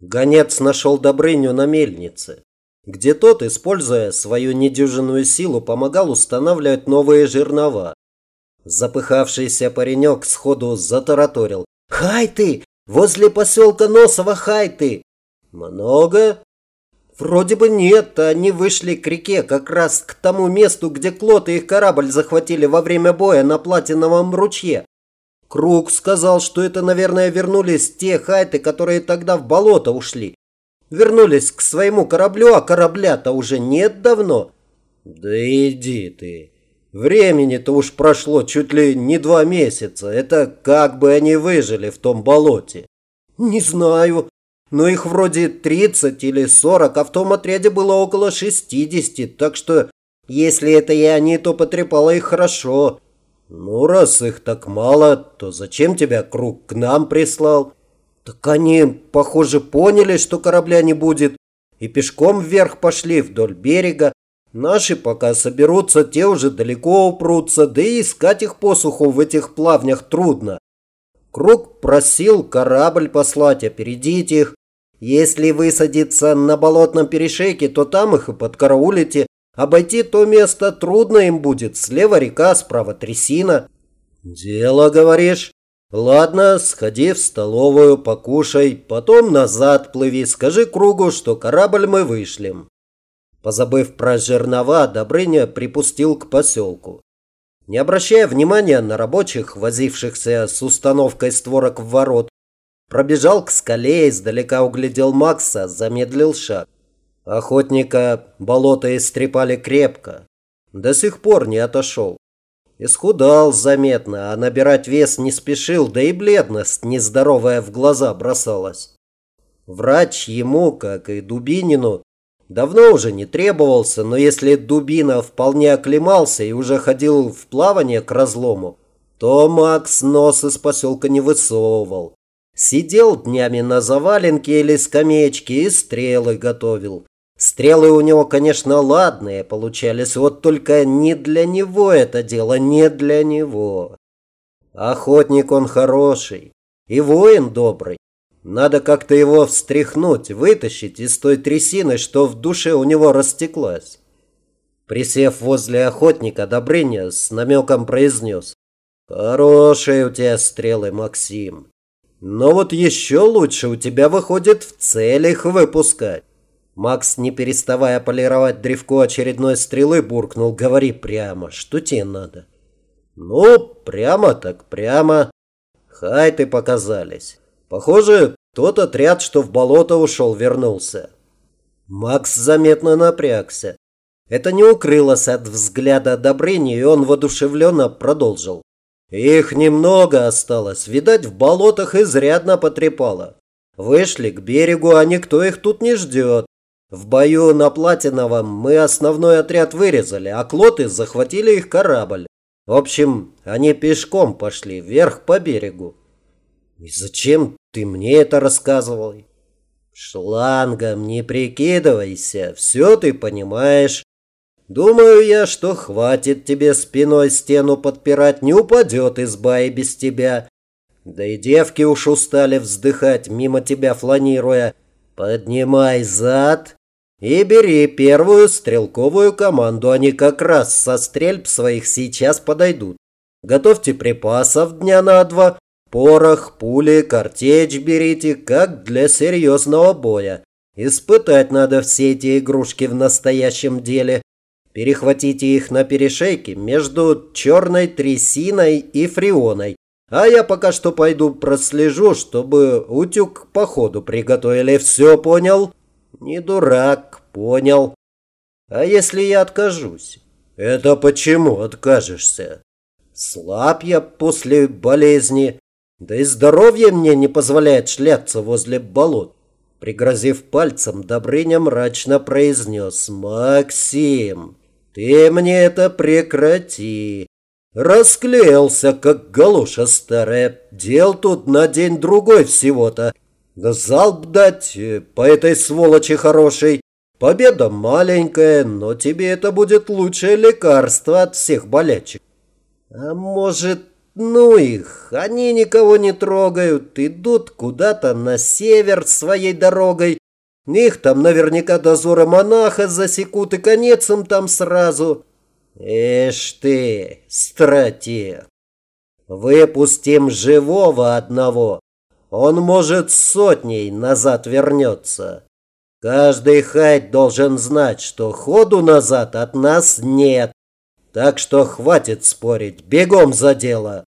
Гонец нашел Добрыню на мельнице, где тот, используя свою недюжинную силу, помогал устанавливать новые жернова. Запыхавшийся паренек сходу затараторил. «Хай ты! Возле поселка Носова хай ты!» «Много?» «Вроде бы нет, они вышли к реке, как раз к тому месту, где Клод и их корабль захватили во время боя на Платиновом ручье. Круг сказал, что это, наверное, вернулись те хайты, которые тогда в болото ушли. Вернулись к своему кораблю, а корабля-то уже нет давно». «Да иди ты. Времени-то уж прошло чуть ли не два месяца. Это как бы они выжили в том болоте?» «Не знаю но их вроде 30 или 40, а в том отряде было около 60, так что если это я не, то потрепало их хорошо. Ну, раз их так мало, то зачем тебя круг к нам прислал? Так они, похоже, поняли, что корабля не будет, и пешком вверх пошли вдоль берега. Наши пока соберутся, те уже далеко упрутся, да и искать их посуху в этих плавнях трудно. Круг просил корабль послать, опередить их. Если высадиться на болотном перешейке, то там их и подкараулите. Обойти то место трудно им будет. Слева река, справа трясина. Дело, говоришь? Ладно, сходи в столовую, покушай, потом назад плыви, скажи кругу, что корабль мы вышлем. Позабыв про жернова, Добрыня припустил к поселку. Не обращая внимания на рабочих, возившихся с установкой створок в ворот, Пробежал к скале, издалека углядел Макса, замедлил шаг. Охотника болото истрепали крепко. До сих пор не отошел. Исхудал заметно, а набирать вес не спешил, да и бледность нездоровая в глаза бросалась. Врач ему, как и Дубинину, давно уже не требовался, но если Дубина вполне оклемался и уже ходил в плавание к разлому, то Макс нос из поселка не высовывал. Сидел днями на заваленке или скамеечке и стрелы готовил. Стрелы у него, конечно, ладные получались, вот только не для него это дело, не для него. Охотник он хороший и воин добрый. Надо как-то его встряхнуть, вытащить из той трясины, что в душе у него растеклась. Присев возле охотника, Добрыня с намеком произнес. «Хорошие у тебя стрелы, Максим. Но вот еще лучше у тебя выходит в цель их выпускать. Макс, не переставая полировать древко очередной стрелы, буркнул. Говори прямо, что тебе надо? Ну, прямо так прямо. Хай ты показались. Похоже, тот отряд, что в болото ушел, вернулся. Макс заметно напрягся. Это не укрылось от взгляда Добрыни, и он воодушевленно продолжил. Их немного осталось, видать, в болотах изрядно потрепало. Вышли к берегу, а никто их тут не ждет. В бою на Платиновом мы основной отряд вырезали, а клоты захватили их корабль. В общем, они пешком пошли вверх по берегу. И зачем ты мне это рассказывал? Шлангом не прикидывайся, все ты понимаешь. Думаю я, что хватит тебе спиной стену подпирать, не упадет изба и без тебя. Да и девки уж устали вздыхать, мимо тебя фланируя. Поднимай зад и бери первую стрелковую команду, они как раз со стрельб своих сейчас подойдут. Готовьте припасов дня на два, порох, пули, картечь берите, как для серьезного боя. Испытать надо все эти игрушки в настоящем деле. Перехватите их на перешейке между черной трясиной и фреоной. А я пока что пойду прослежу, чтобы утюг по ходу приготовили. Все понял? Не дурак, понял. А если я откажусь? Это почему откажешься? Слаб я после болезни. Да и здоровье мне не позволяет шляться возле болот. Пригрозив пальцем, Добрыня мрачно произнес «Максим, ты мне это прекрати. Расклеился, как галуша старая. Дел тут на день-другой всего-то. Да залп дать э, по этой сволочи хорошей. Победа маленькая, но тебе это будет лучшее лекарство от всех болячек. А может, ну их, они никого не трогают, идут куда-то на север своей дорогой. Их там наверняка дозоры монаха засекут, и конец им там сразу. Эш ты, стратег. Выпустим живого одного, он, может, сотней назад вернется. Каждый хайт должен знать, что ходу назад от нас нет. Так что хватит спорить, бегом за дело.